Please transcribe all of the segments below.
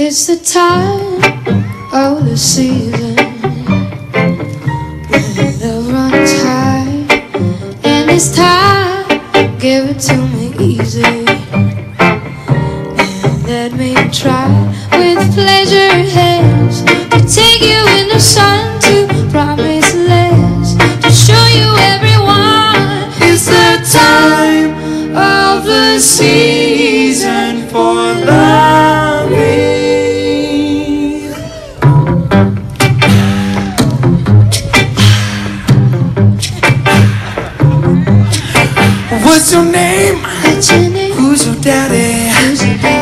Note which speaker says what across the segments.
Speaker 1: It's the time of the season the runs high, and it's time give it to me easy. And let me try with pleasure hands.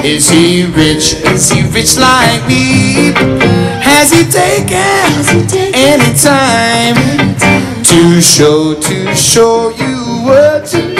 Speaker 2: Is he rich? Is he rich like me? Has he taken
Speaker 1: Has he taken
Speaker 2: any time to show to show you what to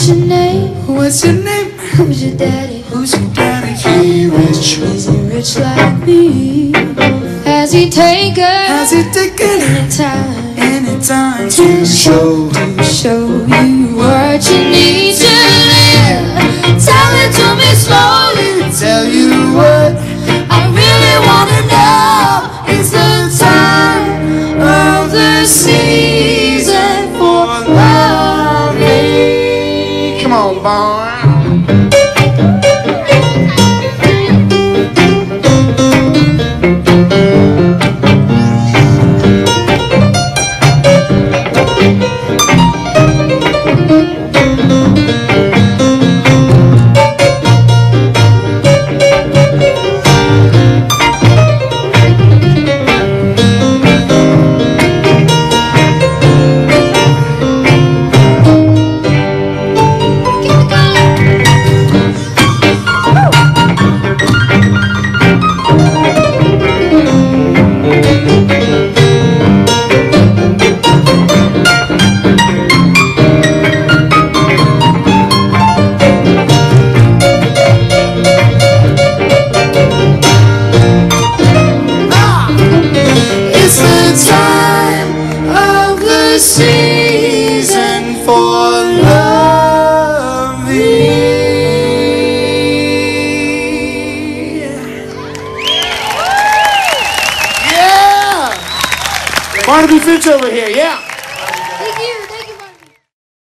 Speaker 1: What's your name?
Speaker 2: What's your name?
Speaker 1: Who's your daddy?
Speaker 2: Who's your daddy? He rich.
Speaker 1: Is he rich like me? Has he taken
Speaker 2: Has he taken
Speaker 1: any time
Speaker 2: any time
Speaker 1: to show to show you what you need to live? Tell it to me slowly.
Speaker 2: Tell you what
Speaker 1: I really wanna know. It's the time of the season
Speaker 2: Come for loving. Yeah! Barnaby Finch over here, yeah.